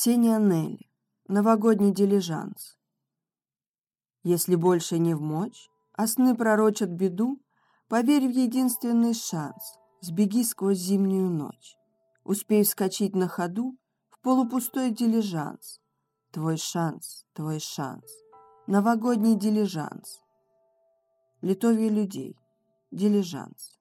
Ксения Нелли. Новогодний дилижанс. Если больше не в мочь, а сны пророчат беду, поверь в единственный шанс, сбеги сквозь зимнюю ночь. Успей вскочить на ходу в полупустой дилижанс. Твой шанс, твой шанс. Новогодний дилижанс. Литовье людей. Дилижанс.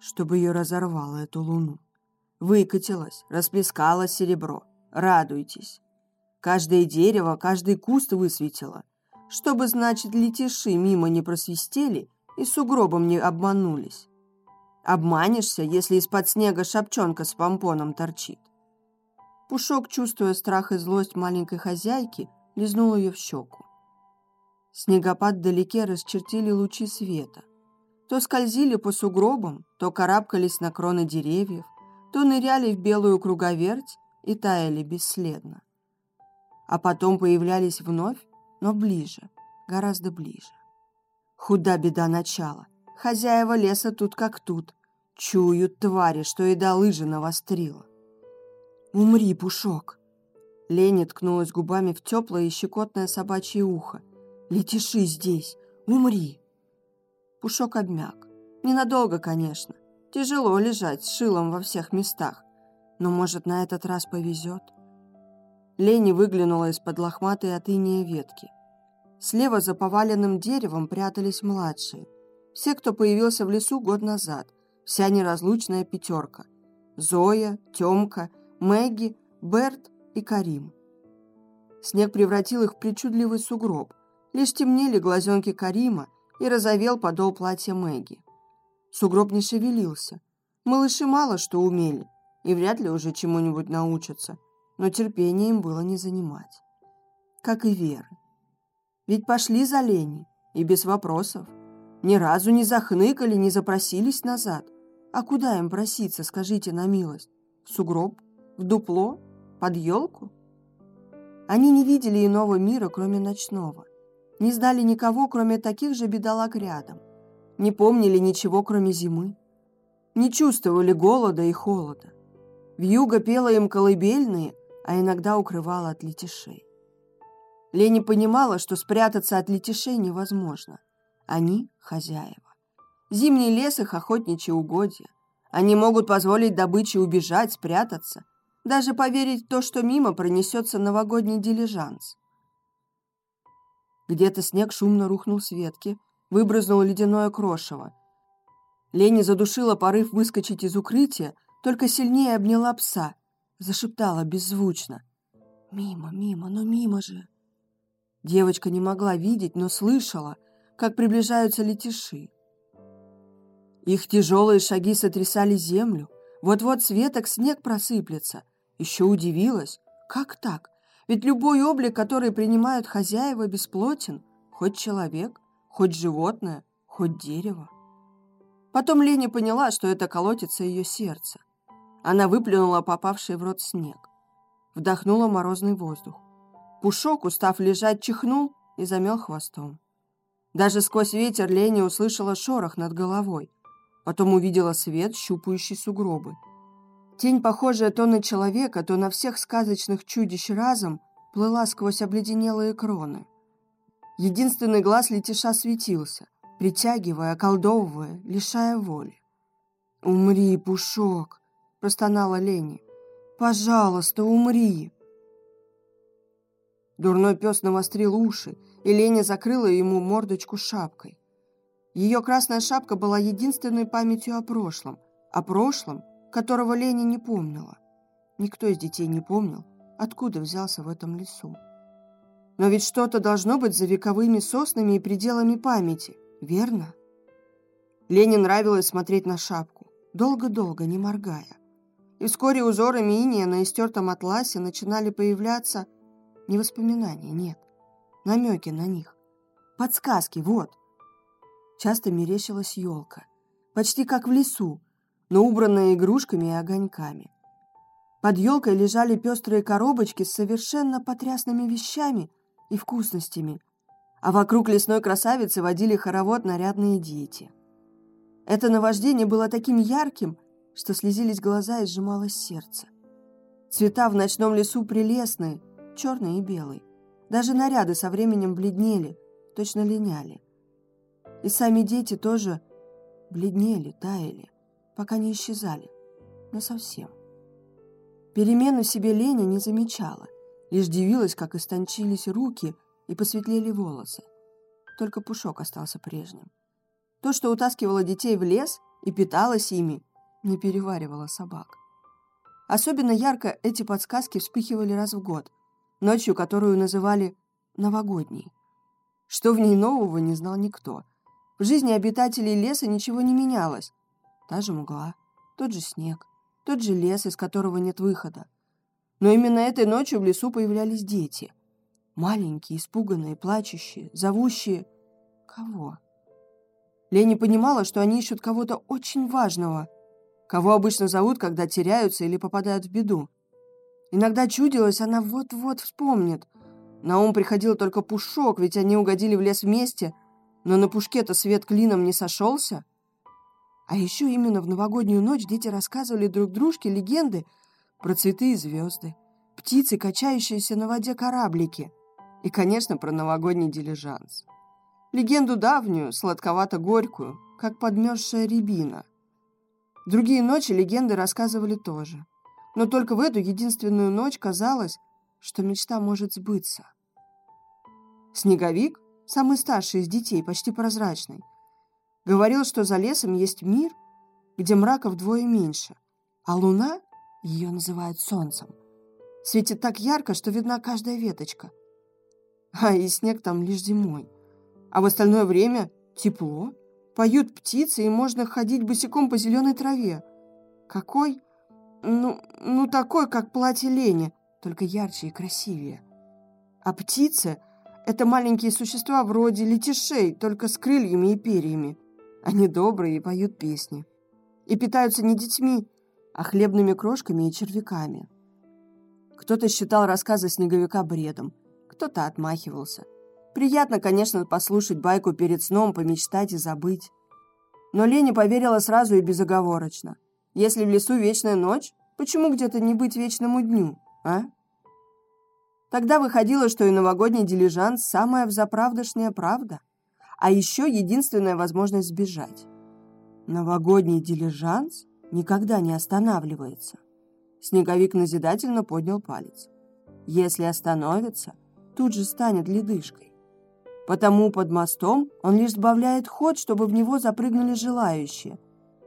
Чтобы ее разорвало, эту луну. Выкатилось, расплескало серебро. Радуйтесь. Каждое дерево, каждый куст высветило. Чтобы, значит, летиши мимо не просвистели и сугробом не обманулись. Обманешься, если из-под снега шапчонка с помпоном торчит. Пушок, чувствуя страх и злость маленькой хозяйки, лизнул ее в щеку. Снегопад вдалеке расчертили лучи света. То скользили по сугробам, то карабкались на кроны деревьев, то ныряли в белую круговерть и таяли бесследно. А потом появлялись вновь, но ближе, гораздо ближе. Худа беда начала. Хозяева леса тут как тут. Чуют твари, что и до лыжи навострила. «Умри, Пушок!» Лени ткнулась губами в теплое и щекотное собачье ухо. «Летиши здесь! Умри!» Пушок обмяк. Ненадолго, конечно. Тяжело лежать с шилом во всех местах. Но, может, на этот раз повезет. Лени выглянула из-под лохматой от иния ветки. Слева за поваленным деревом прятались младшие. Все, кто появился в лесу год назад. Вся неразлучная пятерка. Зоя, Темка, Мэгги, Берт и Карим. Снег превратил их в причудливый сугроб. Лишь темнели глазенки Карима и разовел подол платья Мэгги. Сугроб не шевелился. Малыши мало что умели и вряд ли уже чему-нибудь научатся, но терпение им было не занимать. Как и веры. Ведь пошли за Лени, и без вопросов. Ни разу не захныкали, не запросились назад. А куда им проситься, скажите на милость? В сугроб? В дупло? Под елку? Они не видели иного мира, кроме ночного. Не знали никого, кроме таких же бедолаг рядом – не помнили ничего, кроме зимы. Не чувствовали голода и холода. Вьюга пела им колыбельные, а иногда укрывала от летишей. Лени понимала, что спрятаться от летишей невозможно. Они – хозяева. Зимний лес – их охотничьи угодья. Они могут позволить добыче убежать, спрятаться, даже поверить в то, что мимо пронесется новогодний дилижанс. Где-то снег шумно рухнул с ветки – выбрызнуло ледяное крошево. Лени задушила порыв выскочить из укрытия, только сильнее обняла пса, зашептала беззвучно. «Мимо, мимо, но мимо же!» Девочка не могла видеть, но слышала, как приближаются летиши. Их тяжелые шаги сотрясали землю. Вот-вот с веток снег просыплется. Еще удивилась. Как так? Ведь любой облик, который принимают хозяева, бесплотен, хоть человек хоть животное, хоть дерево. Потом Леня поняла, что это колотится ее сердце. Она выплюнула попавший в рот снег. Вдохнула морозный воздух. Пушок, устав лежать, чихнул и замел хвостом. Даже сквозь ветер Леня услышала шорох над головой. Потом увидела свет, щупающий сугробы. Тень, похожая то на человека, то на всех сказочных чудищ разом, плыла сквозь обледенелые кроны. Единственный глаз летиша светился, притягивая, околдовывая, лишая воли. «Умри, Пушок!» – простонала Лени. «Пожалуйста, умри!» Дурной пес навострил уши, и Леня закрыла ему мордочку шапкой. Ее красная шапка была единственной памятью о прошлом, о прошлом, которого Леня не помнила. Никто из детей не помнил, откуда взялся в этом лесу. Но ведь что-то должно быть за вековыми соснами и пределами памяти, верно? Лене нравилось смотреть на шапку, долго-долго, не моргая. И вскоре узорами иния на истертом атласе начинали появляться не воспоминания, нет, намеки на них. Подсказки, вот. Часто мерещилась елка, почти как в лесу, но убранная игрушками и огоньками. Под елкой лежали пестрые коробочки с совершенно потрясными вещами – и вкусностями, а вокруг лесной красавицы водили хоровод нарядные дети. Это наваждение было таким ярким, что слезились глаза и сжималось сердце. Цвета в ночном лесу прелестные, черный и белый. Даже наряды со временем бледнели, точно линяли. И сами дети тоже бледнели, таяли, пока не исчезали. Но совсем. Перемену себе Леня не замечала, лишь дивилась, как истончились руки и посветлели волосы. Только Пушок остался прежним. То, что утаскивало детей в лес и питалось ими, не переваривало собак. Особенно ярко эти подсказки вспыхивали раз в год, ночью, которую называли «новогодней». Что в ней нового, не знал никто. В жизни обитателей леса ничего не менялось. Та же мгла, тот же снег, тот же лес, из которого нет выхода. Но именно этой ночью в лесу появлялись дети. Маленькие, испуганные, плачущие, зовущие... Кого? Лени понимала, что они ищут кого-то очень важного, кого обычно зовут, когда теряются или попадают в беду. Иногда чудилось, она вот-вот вспомнит. На ум приходил только Пушок, ведь они угодили в лес вместе, но на Пушке-то свет клином не сошелся. А еще именно в новогоднюю ночь дети рассказывали друг дружке легенды про цветы и звезды, птицы, качающиеся на воде кораблики, и, конечно, про новогодний дилижанс. Легенду давнюю, сладковато-горькую, как подмерзшая рябина. Другие ночи легенды рассказывали тоже. Но только в эту единственную ночь казалось, что мечта может сбыться. Снеговик, самый старший из детей, почти прозрачный, говорил, что за лесом есть мир, где мрака вдвое меньше, а луна, ее называют солнцем, светит так ярко, что видна каждая веточка. А и снег там лишь зимой. А в остальное время тепло, поют птицы, и можно ходить босиком по зеленой траве. Какой? Ну, ну такой, как платье Лени, только ярче и красивее. А птицы — это маленькие существа вроде летишей, только с крыльями и перьями. Они добрые и поют песни. И питаются не детьми, а хлебными крошками и червяками. Кто-то считал рассказы снеговика бредом, кто-то отмахивался. Приятно, конечно, послушать байку перед сном, помечтать и забыть. Но Леня поверила сразу и безоговорочно. Если в лесу вечная ночь, почему где-то не быть вечному дню, а? Тогда выходило, что и новогодний дилижанс – самая взаправдошняя правда – а еще единственная возможность сбежать. Новогодний дилижанс никогда не останавливается. Снеговик назидательно поднял палец. Если остановится, тут же станет ледышкой. Потому под мостом он лишь сбавляет ход, чтобы в него запрыгнули желающие.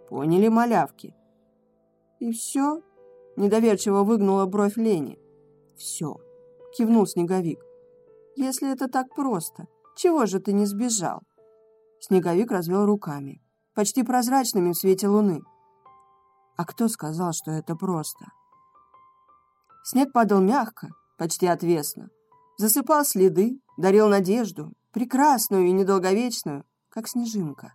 Поняли малявки? И все? Недоверчиво выгнула бровь Лени. Все, кивнул Снеговик. Если это так просто, чего же ты не сбежал?» Снеговик развел руками, почти прозрачными в свете луны. «А кто сказал, что это просто?» Снег падал мягко, почти отвесно. Засыпал следы, дарил надежду, прекрасную и недолговечную, как снежинка.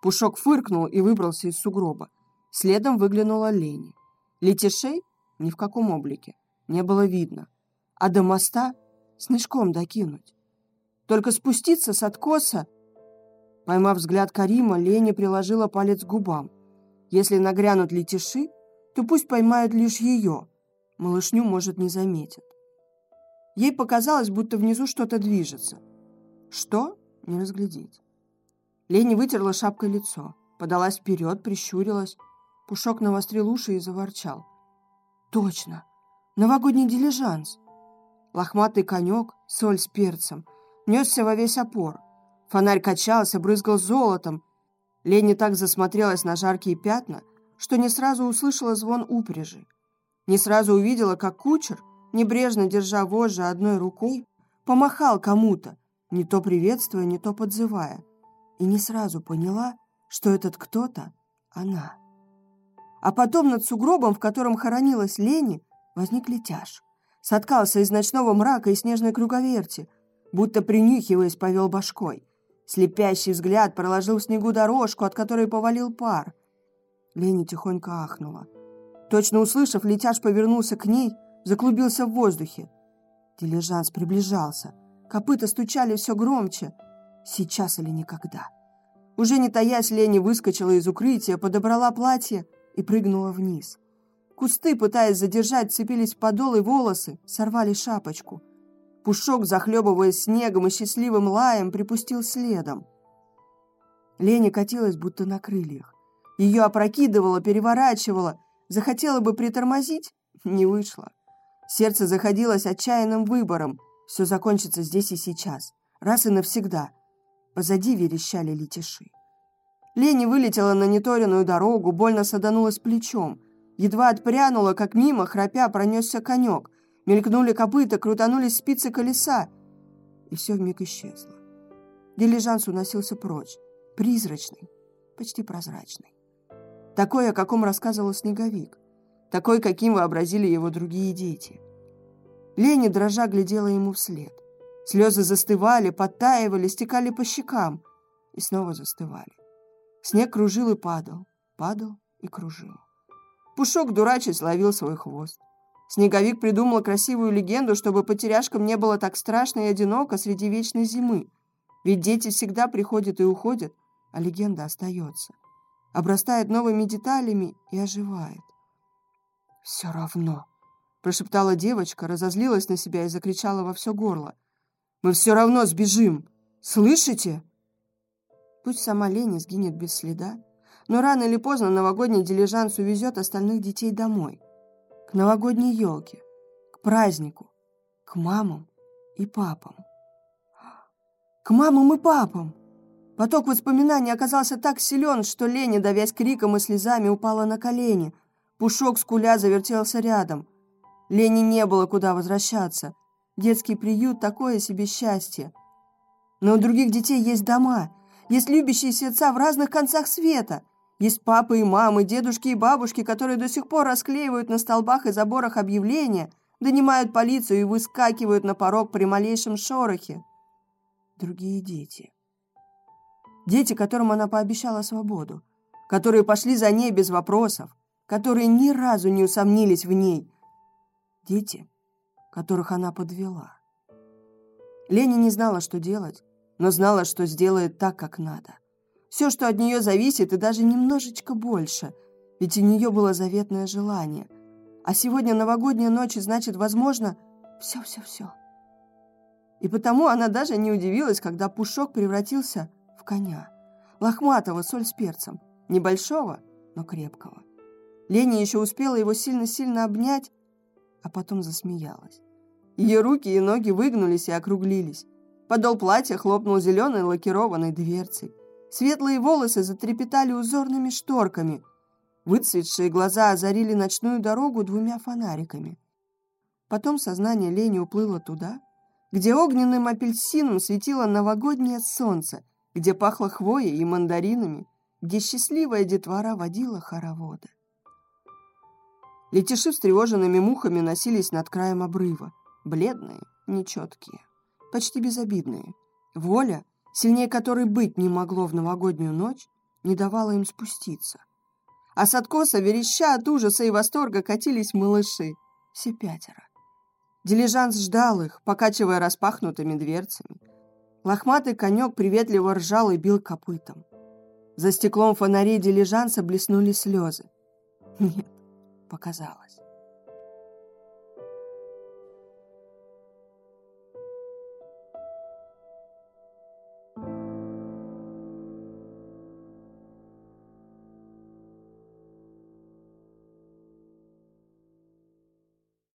Пушок фыркнул и выбрался из сугроба. Следом выглянула Лени. Летишей ни в каком облике не было видно, а до моста снежком докинуть. Только спуститься с откоса... Поймав взгляд Карима, Леня приложила палец к губам. Если нагрянут летиши, то пусть поймают лишь ее. Малышню, может, не заметят. Ей показалось, будто внизу что-то движется. Что? Не разглядеть. Леня вытерла шапкой лицо, подалась вперед, прищурилась. Пушок навострил уши и заворчал. «Точно! Новогодний дилижанс!» Лохматый конек, соль с перцем, несся во весь опор. Фонарь качался, брызгал золотом. Лени так засмотрелась на жаркие пятна, что не сразу услышала звон упряжи. Не сразу увидела, как кучер, небрежно держа вожжи одной рукой, помахал кому-то, не то приветствуя, не то подзывая. И не сразу поняла, что этот кто-то — она. А потом над сугробом, в котором хоронилась Лени, возник летяж. Соткался из ночного мрака и снежной круговерти — будто принюхиваясь, повел башкой. Слепящий взгляд проложил в снегу дорожку, от которой повалил пар. Леня тихонько ахнула. Точно услышав, летяж повернулся к ней, заклубился в воздухе. Дилижанс приближался. Копыта стучали все громче. Сейчас или никогда. Уже не таясь, Леня выскочила из укрытия, подобрала платье и прыгнула вниз. Кусты, пытаясь задержать, цепились в подол и волосы, сорвали шапочку. Пушок, захлебываясь снегом и счастливым лаем, припустил следом. Леня катилась, будто на крыльях. Ее опрокидывало, переворачивало. Захотела бы притормозить, не вышло. Сердце заходилось отчаянным выбором. Все закончится здесь и сейчас. Раз и навсегда. Позади верещали летиши. Лени вылетела на неторенную дорогу, больно саданулась плечом. Едва отпрянула, как мимо, храпя, пронесся конек. Мелькнули копыта, крутанулись спицы колеса. И все вмиг исчезло. Дилижанс уносился прочь. Призрачный, почти прозрачный. Такой, о каком рассказывал Снеговик. Такой, каким вообразили его другие дети. Лени, дрожа, глядела ему вслед. Слезы застывали, подтаивали, стекали по щекам и снова застывали. Снег кружил и падал, падал и кружил. Пушок, дурачись, ловил свой хвост. Снеговик придумал красивую легенду, чтобы потеряшкам не было так страшно и одиноко среди вечной зимы. Ведь дети всегда приходят и уходят, а легенда остается. Обрастает новыми деталями и оживает. «Все равно», — прошептала девочка, разозлилась на себя и закричала во все горло. «Мы все равно сбежим! Слышите?» Пусть сама Лени сгинет без следа, но рано или поздно новогодний дилижанс увезет остальных детей домой. К новогодней елке, к празднику, к мамам и папам. К мамам и папам! Поток воспоминаний оказался так силен, что Леня, давясь криком и слезами, упала на колени. Пушок с куля завертелся рядом. Лене не было куда возвращаться. Детский приют — такое себе счастье. Но у других детей есть дома, есть любящие сердца в разных концах света. Есть папы и мамы, дедушки и бабушки, которые до сих пор расклеивают на столбах и заборах объявления, донимают полицию и выскакивают на порог при малейшем шорохе. Другие дети. Дети, которым она пообещала свободу, которые пошли за ней без вопросов, которые ни разу не усомнились в ней. Дети, которых она подвела. Лени не знала, что делать, но знала, что сделает так, как надо. Все, что от нее зависит, и даже немножечко больше, ведь у нее было заветное желание. А сегодня новогодняя ночь, и значит, возможно, все-все-все. И потому она даже не удивилась, когда Пушок превратился в коня. Лохматого, соль с перцем. Небольшого, но крепкого. Леня еще успела его сильно-сильно обнять, а потом засмеялась. Ее руки и ноги выгнулись и округлились. Подол платья хлопнул зеленой лакированной дверцей. Светлые волосы затрепетали узорными шторками. Выцветшие глаза озарили ночную дорогу двумя фонариками. Потом сознание Лени уплыло туда, где огненным апельсином светило новогоднее солнце, где пахло хвоей и мандаринами, где счастливая детвора водила хороводы. Летиши встревоженными мухами носились над краем обрыва, бледные, нечеткие, почти безобидные. Воля, сильнее которой быть не могло в новогоднюю ночь, не давала им спуститься. А с откоса, вереща от ужаса и восторга, катились малыши, все пятеро. Дилижанс ждал их, покачивая распахнутыми дверцами. Лохматый конек приветливо ржал и бил копытом. За стеклом фонарей дилижанса блеснули слезы. Нет, показалось.